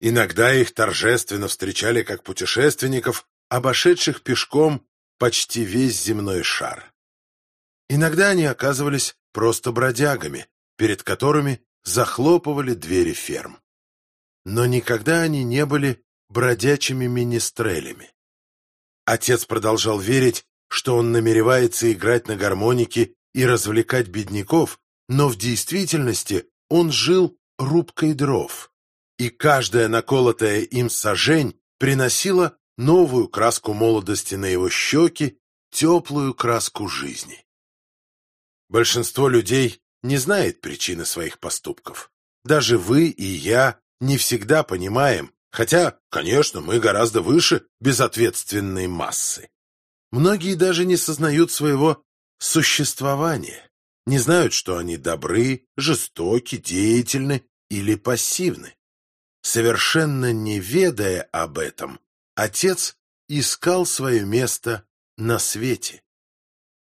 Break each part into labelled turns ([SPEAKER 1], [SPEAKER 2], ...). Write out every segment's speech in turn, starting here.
[SPEAKER 1] Иногда их торжественно встречали как путешественников, обошедших пешком почти весь земной шар. Иногда они оказывались просто бродягами, перед которыми захлопывали двери ферм. Но никогда они не были бродячими министрелями. Отец продолжал верить, что он намеревается играть на гармонике и развлекать бедняков, но в действительности он жил рубкой дров, и каждая наколотая им сажень приносила новую краску молодости на его щеки, теплую краску жизни. Большинство людей не знает причины своих поступков. Даже вы и я не всегда понимаем, хотя, конечно, мы гораздо выше безответственной массы. Многие даже не сознают своего существования, не знают, что они добры, жестоки, деятельны или пассивны. Совершенно не ведая об этом, отец искал свое место на свете.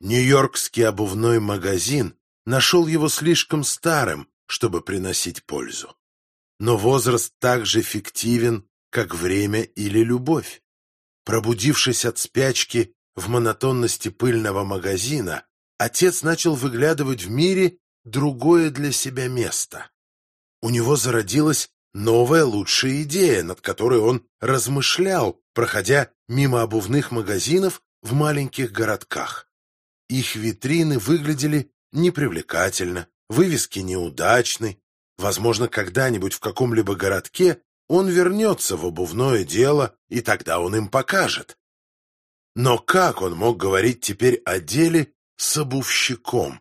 [SPEAKER 1] Нью-Йоркский обувной магазин нашел его слишком старым, чтобы приносить пользу. Но возраст так же фиктивен, как время или любовь. Пробудившись от спячки в монотонности пыльного магазина, отец начал выглядывать в мире другое для себя место. У него зародилась новая лучшая идея, над которой он размышлял, проходя мимо обувных магазинов в маленьких городках. Их витрины выглядели непривлекательно, вывески неудачны. Возможно, когда-нибудь в каком-либо городке он вернется в обувное дело, и тогда он им покажет. Но как он мог говорить теперь о деле с обувщиком,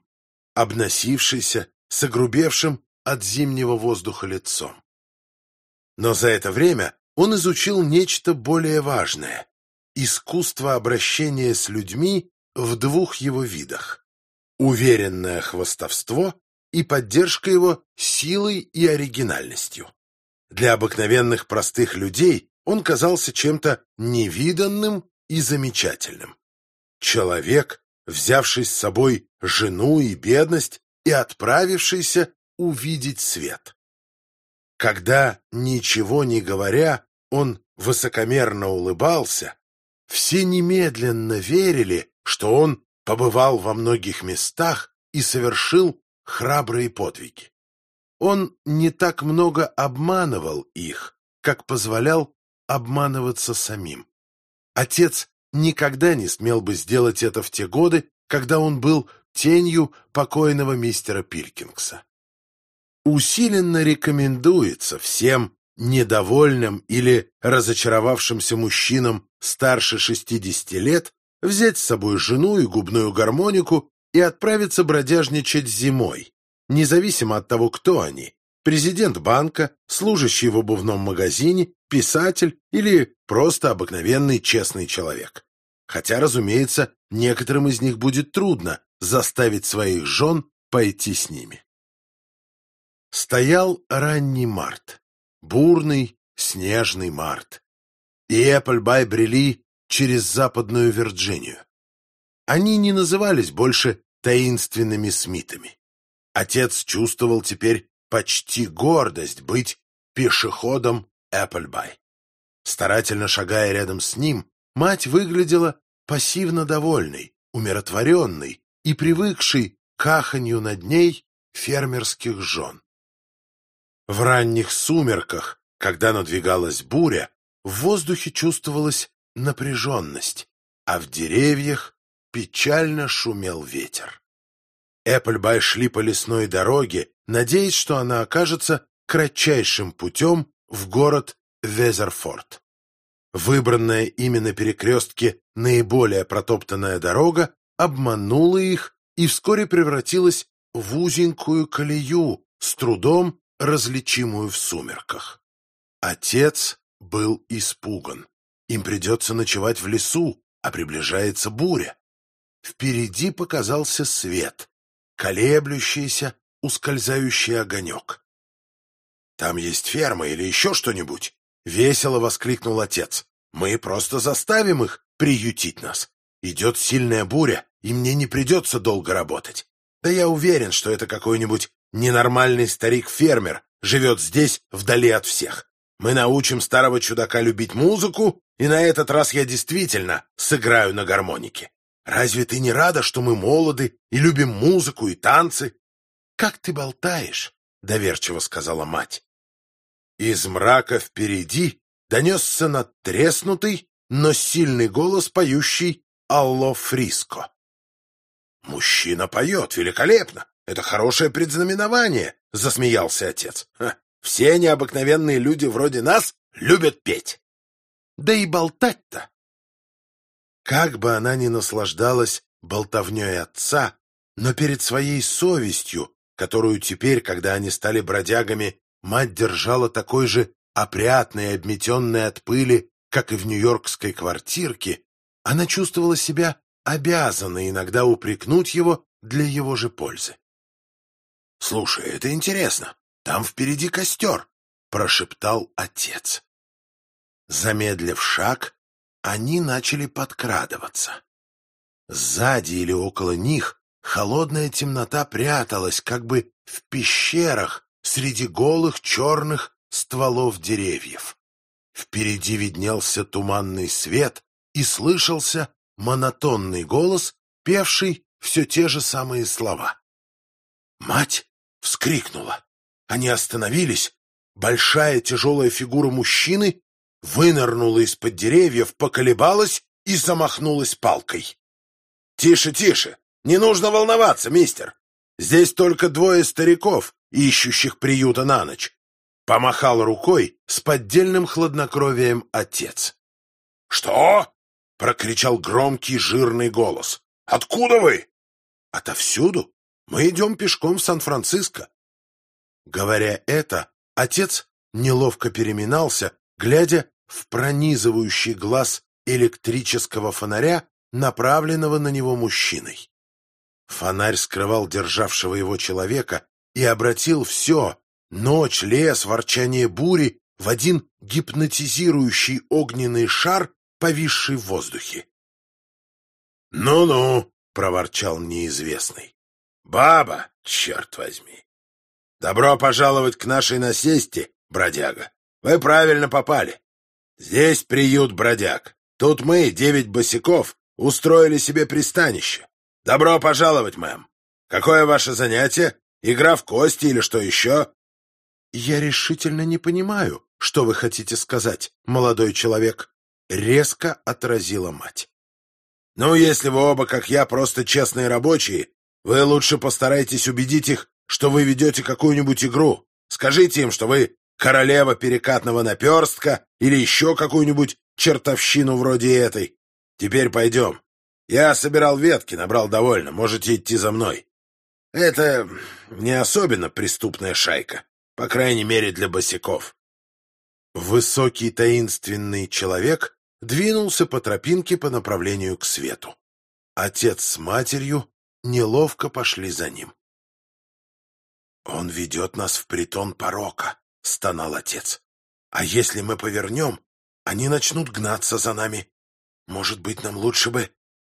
[SPEAKER 1] обносившийся, согрубевшим от зимнего воздуха лицом? Но за это время он изучил нечто более важное — искусство обращения с людьми в двух его видах — уверенное хвостовство и поддержка его силой и оригинальностью. Для обыкновенных простых людей он казался чем-то невиданным и замечательным. Человек, взявший с собой жену и бедность и отправившийся увидеть свет. Когда, ничего не говоря, он высокомерно улыбался, все немедленно верили, что он побывал во многих местах и совершил храбрые подвиги. Он не так много обманывал их, как позволял обманываться самим. Отец никогда не смел бы сделать это в те годы, когда он был тенью покойного мистера Пилькингса. Усиленно рекомендуется всем недовольным или разочаровавшимся мужчинам старше 60 лет взять с собой жену и губную гармонику и отправиться бродяжничать зимой, независимо от того, кто они президент банка, служащий в обувном магазине, писатель или просто обыкновенный честный человек. Хотя, разумеется, некоторым из них будет трудно заставить своих жен пойти с ними. Стоял ранний март, бурный, снежный март, и Эпплбай брели через Западную Вирджинию. Они не назывались больше таинственными Смитами. Отец чувствовал теперь почти гордость быть пешеходом Эпплбай. Старательно шагая рядом с ним, мать выглядела пассивно довольной, умиротворенной и привыкшей к аханью над ней фермерских жен. В ранних сумерках, когда надвигалась буря, в воздухе чувствовалась напряженность, а в деревьях печально шумел ветер. Эпплбай шли по лесной дороге, надеясь, что она окажется кратчайшим путем в город Везерфорд. Выбранная именно перекрестке наиболее протоптанная дорога обманула их и вскоре превратилась в узенькую колею, с трудом различимую в сумерках. Отец был испуган. Им придется ночевать в лесу, а приближается буря. Впереди показался свет, колеблющийся, ускользающий огонек. «Там есть ферма или еще что-нибудь?» — весело воскликнул отец. «Мы просто заставим их приютить нас. Идет сильная буря, и мне не придется долго работать. Да я уверен, что это какой-нибудь ненормальный старик-фермер живет здесь, вдали от всех. Мы научим старого чудака любить музыку, и на этот раз я действительно сыграю на гармонике. Разве ты не рада, что мы молоды и любим музыку и танцы? Как ты болтаешь, — доверчиво сказала мать. Из мрака впереди донесся надтреснутый, но сильный голос, поющий «Алло, Фриско». «Мужчина поет, великолепно! Это хорошее предзнаменование!» — засмеялся отец. «Все необыкновенные люди вроде нас любят петь!» «Да и болтать-то!» Как бы она ни наслаждалась болтовней отца, но перед своей совестью, которую теперь, когда они стали бродягами, мать держала такой же опрятной обметенной от пыли, как и в нью-йоркской квартирке, она чувствовала себя обязанной иногда упрекнуть его для его же пользы. «Слушай, это интересно. Там впереди костер», — прошептал отец. Замедлив шаг, они начали подкрадываться. Сзади или около них холодная темнота пряталась, как бы в пещерах среди голых черных стволов деревьев. Впереди виднелся туманный свет, и слышался монотонный голос, певший все те же самые слова. Мать вскрикнула. Они остановились. Большая тяжелая фигура мужчины вынырнула из-под деревьев, поколебалась и замахнулась палкой. «Тише, тише! Не нужно волноваться, мистер! Здесь только двое стариков, ищущих приюта на ночь!» Помахал рукой с поддельным хладнокровием отец. «Что?» — прокричал громкий жирный голос. «Откуда вы?» «Отовсюду. Мы идем пешком в Сан-Франциско». Говоря это, отец неловко переминался, глядя в пронизывающий глаз электрического фонаря, направленного на него мужчиной. Фонарь скрывал державшего его человека и обратил все — ночь, лес, ворчание бури — в один гипнотизирующий огненный шар, повисший в воздухе. «Ну-ну», — проворчал неизвестный. «Баба, черт возьми! Добро пожаловать к нашей насесте, бродяга. Вы правильно попали. Здесь приют бродяг. Тут мы, девять босиков, устроили себе пристанище. Добро пожаловать, мэм. Какое ваше занятие? Игра в кости или что еще?» «Я решительно не понимаю, что вы хотите сказать, молодой человек», — резко отразила мать. «Ну, если вы оба, как я, просто честные рабочие, вы лучше постарайтесь убедить их, что вы ведете какую-нибудь игру. Скажите им, что вы королева перекатного наперстка или еще какую-нибудь чертовщину вроде этой. Теперь пойдем. Я собирал ветки, набрал довольно, можете идти за мной. Это не особенно преступная шайка, по крайней мере для босиков». Высокий таинственный человек двинулся по тропинке по направлению к свету. Отец с матерью неловко пошли за ним. «Он ведет нас в притон порока», — стонал отец. «А если мы повернем, они начнут гнаться за нами. Может быть, нам лучше бы...»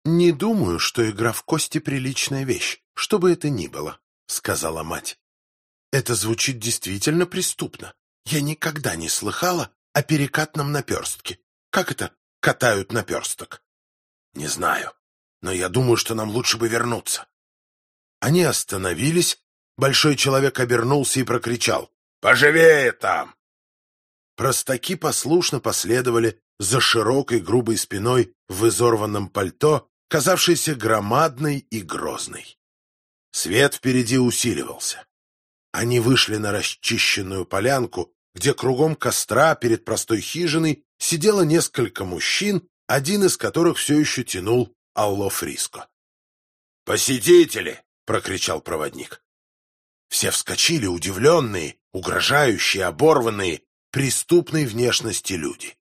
[SPEAKER 1] «Не думаю, что игра в кости — приличная вещь, что бы это ни было», — сказала мать. «Это звучит действительно преступно. Я никогда не слыхала о перекатном наперстке. Как это катают наперсток? Не знаю, но я думаю, что нам лучше бы вернуться. Они остановились, большой человек обернулся и прокричал «Поживее там!». Простаки послушно последовали за широкой грубой спиной в изорванном пальто, казавшейся громадной и грозной. Свет впереди усиливался. Они вышли на расчищенную полянку, где кругом костра перед простой хижиной сидело несколько мужчин, один из которых все еще тянул Алло Фриско. «Посетители!» — прокричал проводник. Все вскочили, удивленные, угрожающие, оборванные, преступной внешности люди.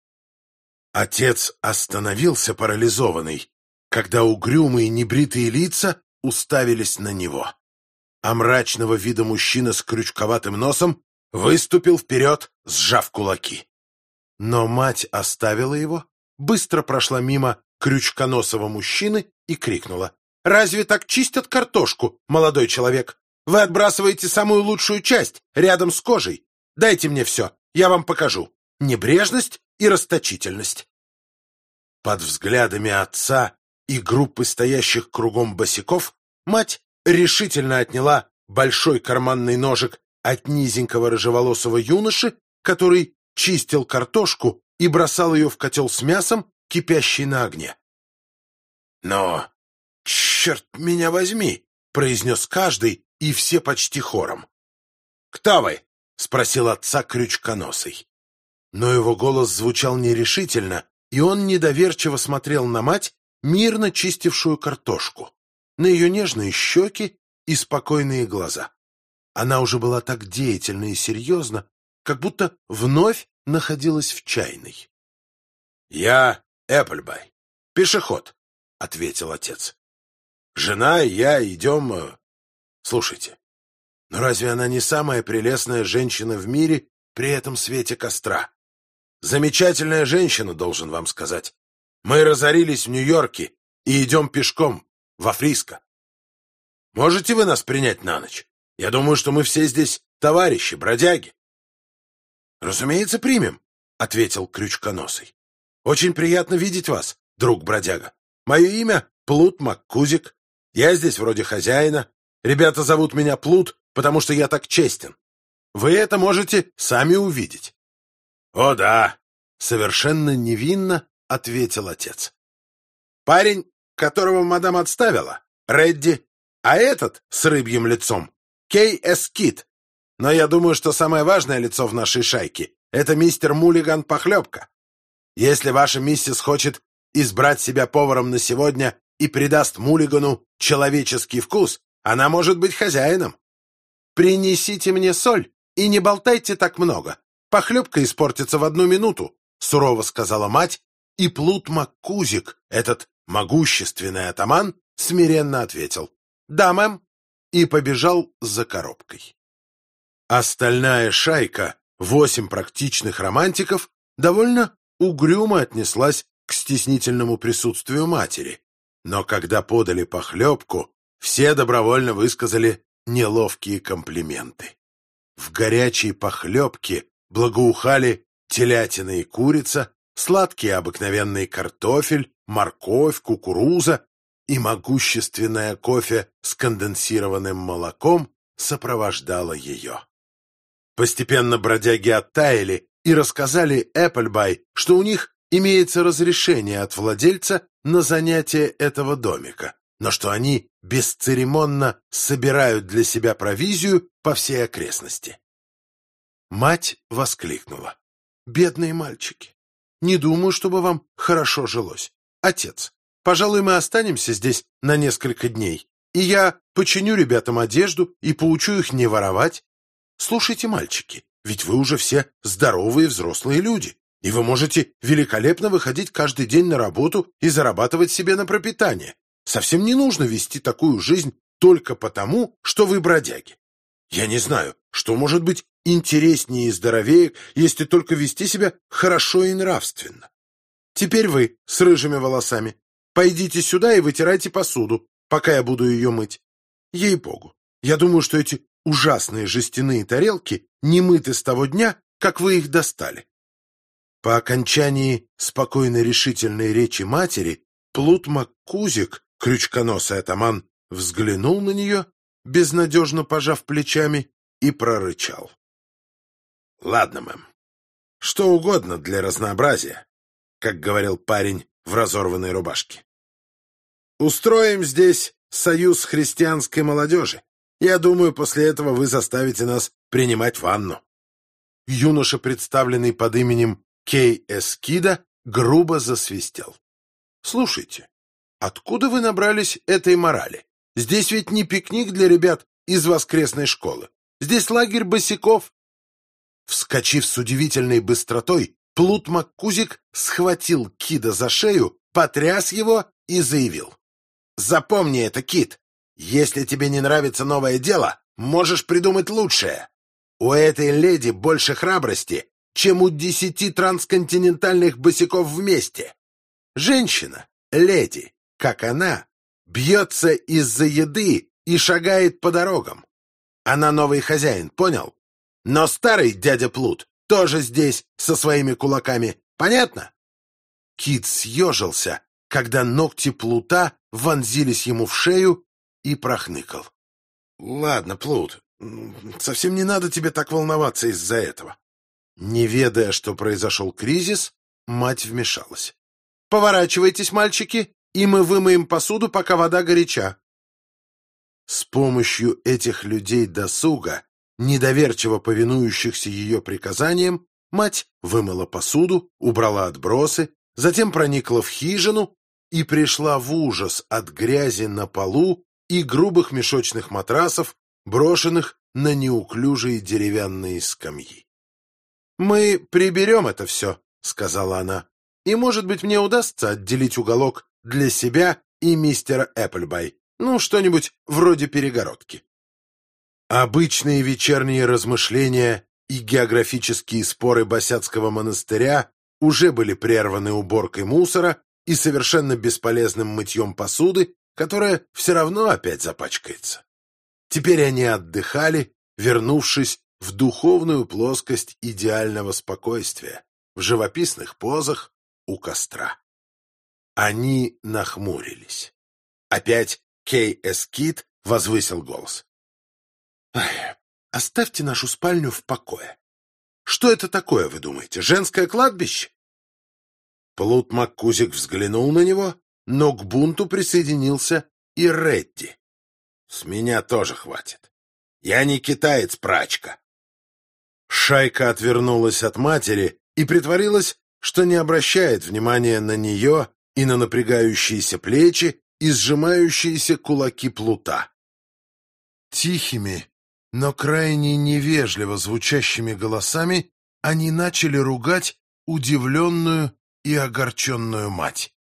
[SPEAKER 1] Отец остановился парализованный, когда угрюмые небритые лица уставились на него. А мрачного вида мужчина с крючковатым носом выступил вперед, сжав кулаки. Но мать оставила его, быстро прошла мимо крючконосого мужчины и крикнула. «Разве так чистят картошку, молодой человек? Вы отбрасываете самую лучшую часть, рядом с кожей. Дайте мне все, я вам покажу. небрежность и расточительность. Под взглядами отца и группы стоящих кругом босиков мать решительно отняла большой карманный ножик от низенького рыжеволосого юноши, который чистил картошку и бросал ее в котел с мясом, кипящий на огне. «Но, черт меня возьми!» — произнес каждый, и все почти хором. «Кто вы?» — спросил отца крючконосый. Но его голос звучал нерешительно, и он недоверчиво смотрел на мать, мирно чистившую картошку, на ее нежные щеки и спокойные глаза. Она уже была так деятельна и серьезна, как будто вновь находилась в чайной. — Я Эпплбай, пешеход, — ответил отец. — Жена и я идем... Э, слушайте, но разве она не самая прелестная женщина в мире при этом свете костра? Замечательная женщина, должен вам сказать. Мы разорились в Нью-Йорке и идем пешком во Фриско. Можете вы нас принять на ночь? Я думаю, что мы все здесь товарищи, бродяги. — Разумеется, примем, — ответил Крючконосый. — Очень приятно видеть вас, друг бродяга. Мое имя Плут Маккузик. Я здесь вроде хозяина. Ребята зовут меня Плут, потому что я так честен. Вы это можете сами увидеть. — О, да, — совершенно невинно ответил отец. — Парень, которого мадам отставила, Редди, а этот с рыбьим лицом — Кей Эскит. Но я думаю, что самое важное лицо в нашей шайке — это мистер Мулиган Похлебка. Если ваша миссис хочет избрать себя поваром на сегодня и придаст Мулигану человеческий вкус, она может быть хозяином. «Принесите мне соль и не болтайте так много. Похлебка испортится в одну минуту», — сурово сказала мать, и Плут Маккузик, этот могущественный атаман, смиренно ответил «Да, мэм», и побежал за коробкой. Остальная шайка, восемь практичных романтиков, довольно угрюмо отнеслась к стеснительному присутствию матери, но когда подали похлебку, все добровольно высказали неловкие комплименты. В горячей похлебке благоухали телятина и курица, сладкий обыкновенный картофель, морковь, кукуруза и могущественное кофе с конденсированным молоком сопровождало ее. Постепенно бродяги оттаяли и рассказали Эпплбай, что у них имеется разрешение от владельца на занятие этого домика, но что они бесцеремонно собирают для себя провизию по всей окрестности. Мать воскликнула. «Бедные мальчики! Не думаю, чтобы вам хорошо жилось. Отец, пожалуй, мы останемся здесь на несколько дней, и я починю ребятам одежду и поучу их не воровать. Слушайте, мальчики, ведь вы уже все здоровые взрослые люди, и вы можете великолепно выходить каждый день на работу и зарабатывать себе на пропитание. Совсем не нужно вести такую жизнь только потому, что вы бродяги. Я не знаю, что может быть интереснее и здоровее, если только вести себя хорошо и нравственно. Теперь вы, с рыжими волосами, пойдите сюда и вытирайте посуду, пока я буду ее мыть. Ей-богу, я думаю, что эти ужасные жестяные тарелки не мыты с того дня, как вы их достали. По окончании спокойной решительной речи матери Плут Маккузик Крючконосый атаман взглянул на нее, безнадежно пожав плечами, и прорычал. — Ладно, мэм. Что угодно для разнообразия, как говорил парень в разорванной рубашке. Устроим здесь союз христианской молодежи. Я думаю, после этого вы заставите нас принимать ванну. Юноша, представленный под именем Кей Эскида, грубо засвистел. — Слушайте, Откуда вы набрались этой морали? Здесь ведь не пикник для ребят из воскресной школы. Здесь лагерь босиков. Вскочив с удивительной быстротой, Плут Маккузик схватил Кида за шею, потряс его и заявил. «Запомни это, Кид. Если тебе не нравится новое дело, можешь придумать лучшее. У этой леди больше храбрости, чем у десяти трансконтинентальных босиков вместе. Женщина, леди, как она, бьется из-за еды и шагает по дорогам. Она новый хозяин, понял? Но старый дядя Плут тоже здесь со своими кулаками. Понятно?» Кит съежился, когда ногти плута вонзились ему в шею и прохныкал. «Ладно, плут, совсем не надо тебе так волноваться из-за этого». Не ведая, что произошел кризис, мать вмешалась. «Поворачивайтесь, мальчики, и мы вымоем посуду, пока вода горяча». С помощью этих людей досуга, недоверчиво повинующихся ее приказаниям, мать вымыла посуду, убрала отбросы, затем проникла в хижину и пришла в ужас от грязи на полу и грубых мешочных матрасов, брошенных на неуклюжие деревянные скамьи. «Мы приберем это все», — сказала она, «и, может быть, мне удастся отделить уголок для себя и мистера Эпплбай, ну, что-нибудь вроде перегородки». Обычные вечерние размышления и географические споры Босяцкого монастыря уже были прерваны уборкой мусора и совершенно бесполезным мытьем посуды, которая все равно опять запачкается. Теперь они отдыхали, вернувшись в духовную плоскость идеального спокойствия, в живописных позах у костра. Они нахмурились. Опять Кей Эскит возвысил голос. «Оставьте нашу спальню в покое. Что это такое, вы думаете, женское кладбище?» Плут Маккузик взглянул на него, но к бунту присоединился и Редди. «С меня тоже хватит. Я не китаец-прачка». Шайка отвернулась от матери и притворилась, что не обращает внимания на нее и на напрягающиеся плечи и сжимающиеся кулаки плута. Тихими, но крайне невежливо звучащими голосами они начали ругать удивленную и огорченную мать.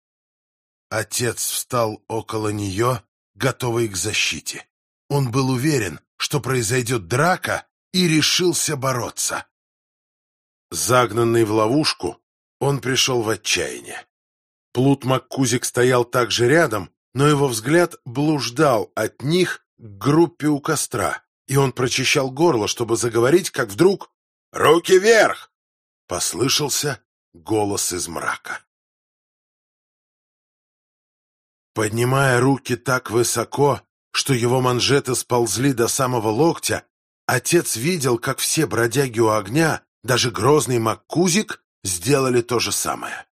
[SPEAKER 1] Отец встал около нее, готовый к защите. Он был уверен, что произойдет драка, и решился бороться. Загнанный в ловушку, он пришел в отчаяние. Плут Маккузик стоял также рядом, но его взгляд блуждал от них к группе у костра, и он прочищал горло, чтобы заговорить, как вдруг «Руки вверх!» послышался голос из мрака. Поднимая руки так высоко, что его манжеты сползли до самого локтя, отец видел, как все бродяги у огня, даже грозный Маккузик, сделали то же самое.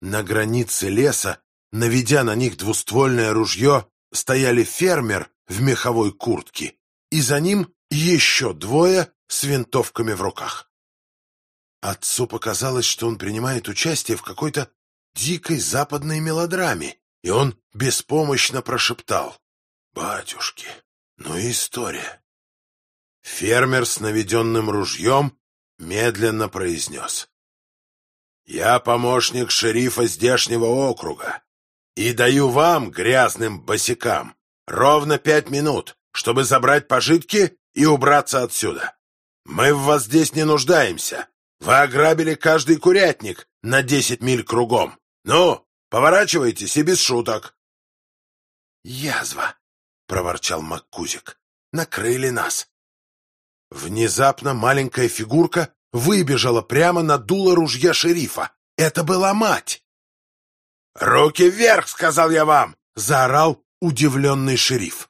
[SPEAKER 1] На границе леса, наведя на них двуствольное ружье, стояли фермер в меховой куртке, и за ним еще двое с винтовками в руках. Отцу показалось, что он принимает участие в какой-то дикой западной мелодраме, и он беспомощно прошептал. «Батюшки, ну и история». Фермер с наведенным ружьем медленно произнес. «Я помощник шерифа здешнего округа и даю вам, грязным босикам, ровно пять минут, чтобы забрать пожитки и убраться отсюда. Мы в вас здесь не нуждаемся, вы ограбили каждый курятник на десять миль кругом. Ну, поворачивайтесь и без шуток. Язва, проворчал Маккузик. Накрыли нас. Внезапно маленькая фигурка выбежала прямо на дуло ружья шерифа. Это была мать. «Руки вверх!» — сказал я вам! — заорал удивленный шериф.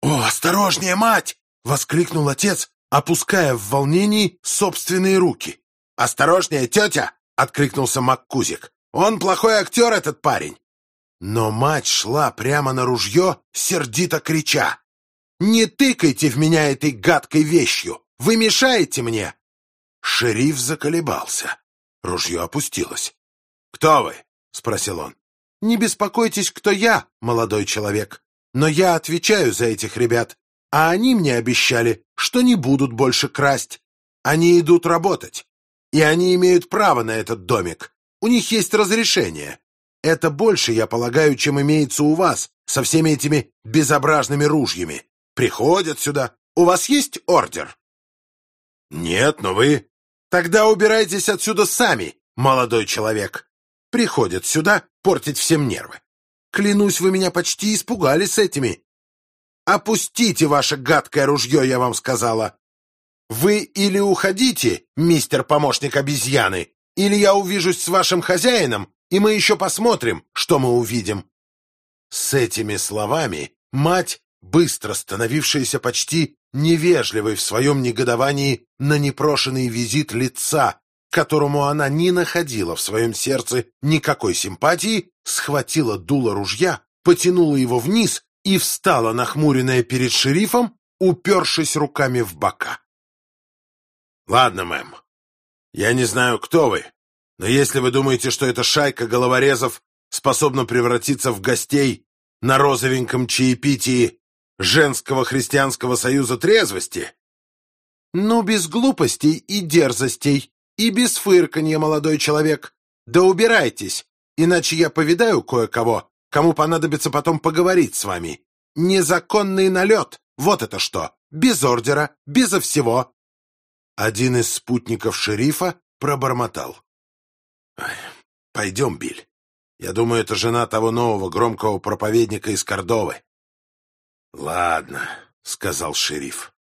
[SPEAKER 1] «О, осторожнее, мать!» — воскликнул отец, опуская в волнении собственные руки. «Осторожнее, тетя!» — откликнулся Маккузик. «Он плохой актер, этот парень!» Но мать шла прямо на ружье, сердито крича. «Не тыкайте в меня этой гадкой вещью! Вы мешаете мне!» Шериф заколебался. Ружье опустилось. «Кто вы?» — спросил он. «Не беспокойтесь, кто я, молодой человек. Но я отвечаю за этих ребят. А они мне обещали, что не будут больше красть. Они идут работать. И они имеют право на этот домик. У них есть разрешение. Это больше, я полагаю, чем имеется у вас со всеми этими безобразными ружьями. Приходят сюда. У вас есть ордер? Нет, но вы... Тогда убирайтесь отсюда сами, молодой человек. Приходят сюда портить всем нервы. Клянусь, вы меня почти испугали с этими «Опустите ваше гадкое ружье, я вам сказала!» Вы или уходите, мистер помощник обезьяны, или я увижусь с вашим хозяином, и мы еще посмотрим, что мы увидим». С этими словами мать, быстро становившаяся почти невежливой в своем негодовании на непрошенный визит лица, которому она не находила в своем сердце никакой симпатии, схватила дуло ружья, потянула его вниз и встала, нахмуренная перед шерифом, упершись руками в бока. «Ладно, мэм, я не знаю, кто вы, но если вы думаете, что эта шайка головорезов способна превратиться в гостей на розовеньком чаепитии женского христианского союза трезвости...» «Ну, без глупостей и дерзостей, и без фырканья, молодой человек. Да убирайтесь, иначе я повидаю кое-кого, кому понадобится потом поговорить с вами. Незаконный налет, вот это что, без ордера, безо всего. Один из спутников шерифа пробормотал. «Пойдем, Биль. Я думаю, это жена того нового громкого проповедника из Кордовы». «Ладно», — сказал шериф.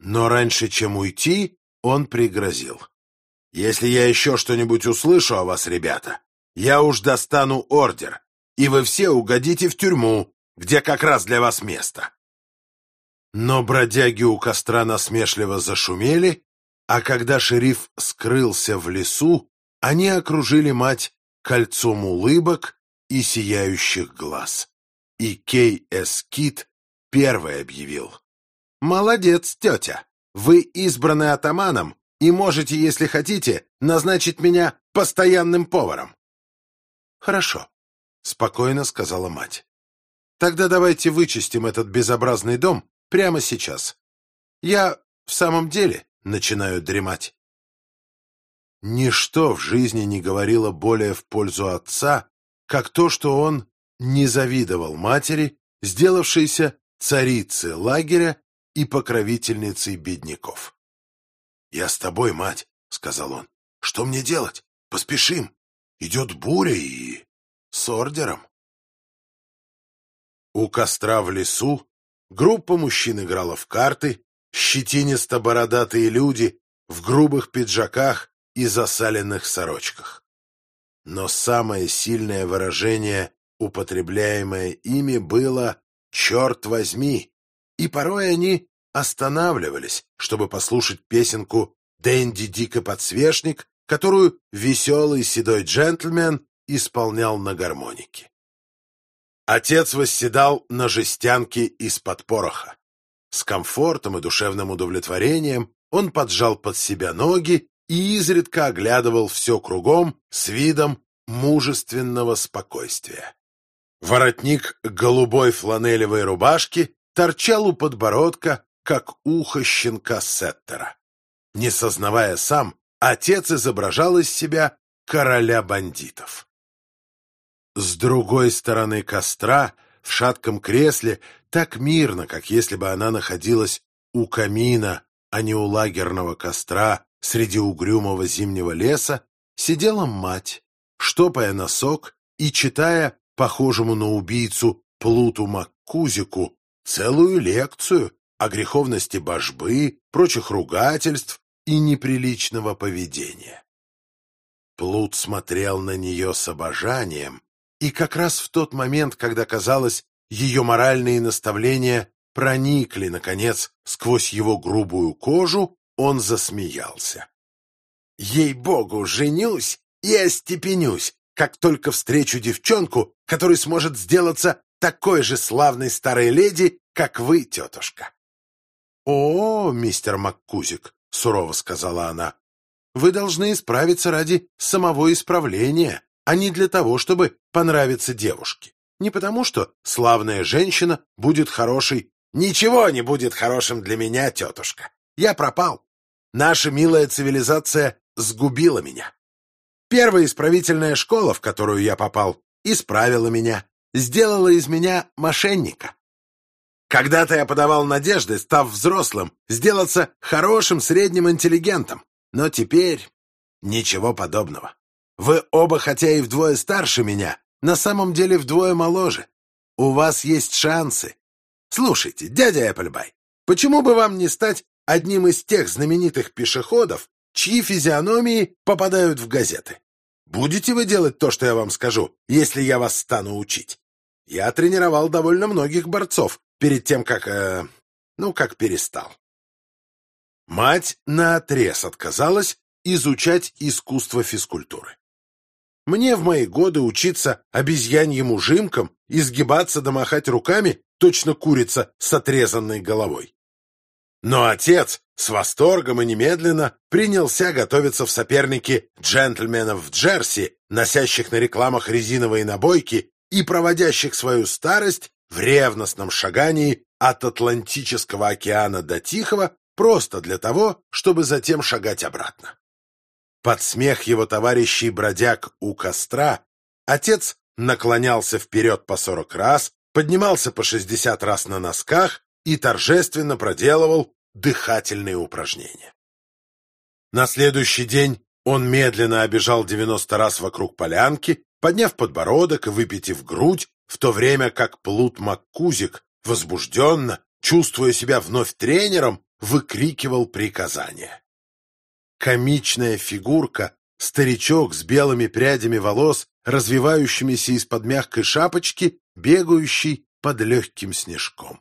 [SPEAKER 1] Но раньше, чем уйти, он пригрозил. «Если я еще что-нибудь услышу о вас, ребята, я уж достану ордер, и вы все угодите в тюрьму, где как раз для вас место». Но бродяги у костра насмешливо зашумели, а когда шериф скрылся в лесу, они окружили мать кольцом улыбок и сияющих глаз. И Кей Эскит первый объявил. «Молодец, тетя! Вы избраны атаманом и можете, если хотите, назначить меня постоянным поваром». «Хорошо», — спокойно сказала мать. «Тогда давайте вычистим этот безобразный дом прямо сейчас. Я в самом деле начинаю дремать. Ничто в жизни не говорило более в пользу отца, как то, что он не завидовал матери, сделавшейся царицей лагеря и покровительницей бедняков. «Я с тобой, мать», — сказал он. «Что мне делать? Поспешим. Идет буря и... с ордером». У костра в лесу группа мужчин играла в карты, щетинисто-бородатые люди в грубых пиджаках и засаленных сорочках. Но самое сильное выражение, употребляемое ими, было «черт возьми», и порой они останавливались, чтобы послушать песенку «Дэнди Дико Подсвечник», которую веселый седой джентльмен исполнял на гармонике. Отец восседал на жестянке из-под пороха. С комфортом и душевным удовлетворением он поджал под себя ноги и изредка оглядывал все кругом с видом мужественного спокойствия. Воротник голубой фланелевой рубашки торчал у подбородка, как ухо щенка Сеттера. Не сознавая сам, отец изображал из себя короля бандитов. С другой стороны костра, в шатком кресле, так мирно, как если бы она находилась у камина, а не у лагерного костра среди угрюмого зимнего леса, сидела мать, штопая носок и читая похожему на убийцу Плуту Маккузику целую лекцию о греховности божбы, прочих ругательств и неприличного поведения. Плут смотрел на нее с обожанием, и как раз в тот момент, когда, казалось, ее моральные наставления проникли, наконец, сквозь его грубую кожу, он засмеялся. «Ей-богу, женюсь и остепенюсь, как только встречу девчонку, которая сможет сделаться такой же славной старой леди, как вы, тетушка». «О, мистер Маккузик», — сурово сказала она, — «вы должны исправиться ради самого исправления, а не для того, чтобы понравиться девушке. Не потому, что славная женщина будет хорошей. Ничего не будет хорошим для меня, тетушка. Я пропал. Наша милая цивилизация сгубила меня. Первая исправительная школа, в которую я попал, исправила меня, сделала из меня мошенника. Когда-то я подавал надежды, став взрослым, сделаться хорошим средним интеллигентом, но теперь ничего подобного. Вы оба, хотя и вдвое старше меня, на самом деле вдвое моложе. У вас есть шансы. Слушайте, дядя Эпплбай, почему бы вам не стать одним из тех знаменитых пешеходов, чьи физиономии попадают в газеты. Будете вы делать то, что я вам скажу, если я вас стану учить? Я тренировал довольно многих борцов перед тем, как... Э, ну, как перестал. Мать наотрез отказалась изучать искусство физкультуры. Мне в мои годы учиться обезьяньим ужимкам, изгибаться да махать руками, точно курица с отрезанной головой. Но отец с восторгом и немедленно принялся готовиться в соперники джентльменов в Джерси, носящих на рекламах резиновые набойки и проводящих свою старость в ревностном шагании от Атлантического океана до Тихого просто для того, чтобы затем шагать обратно. Под смех его товарищей бродяг у костра отец наклонялся вперед по сорок раз, поднимался по шестьдесят раз на носках и торжественно проделывал дыхательные упражнения. На следующий день он медленно обежал девяносто раз вокруг полянки, подняв подбородок и выпитив грудь, в то время как Плут Маккузик, возбужденно, чувствуя себя вновь тренером, выкрикивал приказания. Комичная фигурка, старичок с белыми прядями волос, развивающимися из-под мягкой шапочки, бегающий под легким снежком.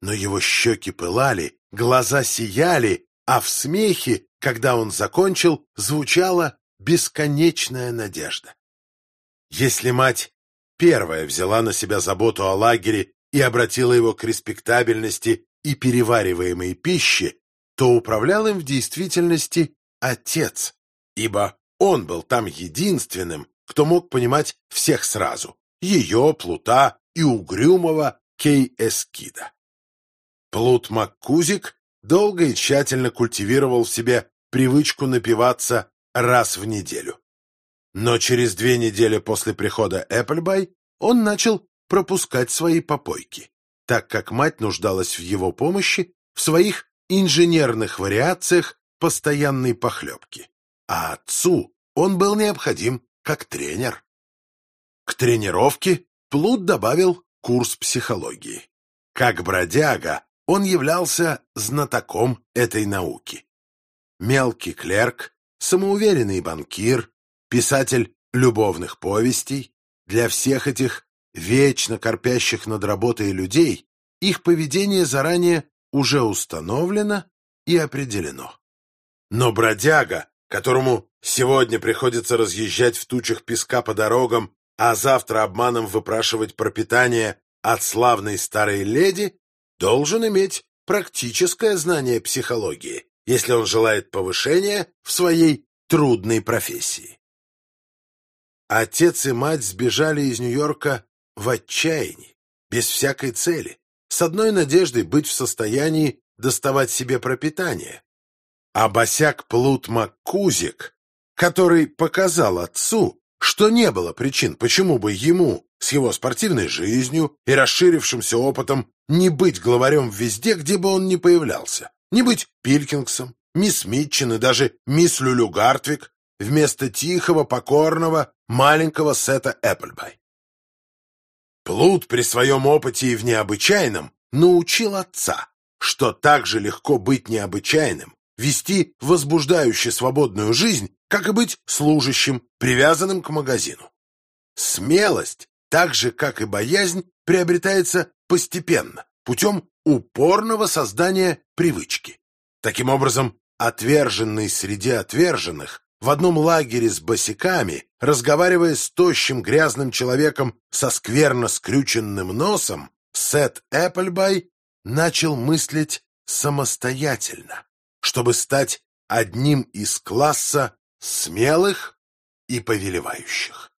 [SPEAKER 1] Но его щеки пылали, глаза сияли, а в смехе, когда он закончил, звучала бесконечная надежда. Если мать первая взяла на себя заботу о лагере и обратила его к респектабельности и перевариваемой пище, то управлял им в действительности отец, ибо он был там единственным, кто мог понимать всех сразу — ее, Плута и угрюмого Кей Эскида. Плут Маккузик долго и тщательно культивировал в себе привычку напиваться раз в неделю. Но через две недели после прихода Эпплбай он начал пропускать свои попойки, так как мать нуждалась в его помощи в своих инженерных вариациях постоянной похлебки, а отцу он был необходим как тренер. К тренировке Плут добавил курс психологии. Как бродяга он являлся знатоком этой науки. Мелкий клерк, самоуверенный банкир, писатель любовных повестей, для всех этих вечно корпящих над работой людей их поведение заранее уже установлено и определено. Но бродяга, которому сегодня приходится разъезжать в тучах песка по дорогам, а завтра обманом выпрашивать пропитание от славной старой леди, должен иметь практическое знание психологии, если он желает повышения в своей трудной профессии. Отец и мать сбежали из Нью-Йорка в отчаянии, без всякой цели, с одной надеждой быть в состоянии доставать себе пропитание. А босяк Плут Маккузик, который показал отцу, что не было причин, почему бы ему с его спортивной жизнью и расширившимся опытом не быть главарем везде, где бы он ни появлялся, не быть Пилькингсом, мисс Митчин и даже мисс Люлю Гартвик, вместо тихого, покорного, маленького Сета Эпплбай. Плут при своем опыте и в необычайном научил отца, что так же легко быть необычайным, вести возбуждающую свободную жизнь, как и быть служащим, привязанным к магазину. Смелость, так же, как и боязнь, приобретается постепенно, путем упорного создания привычки. Таким образом, отверженный среди отверженных в одном лагере с босиками, разговаривая с тощим грязным человеком со скверно скрюченным носом, Сет Эпплбай начал мыслить самостоятельно, чтобы стать одним из класса смелых и повелевающих.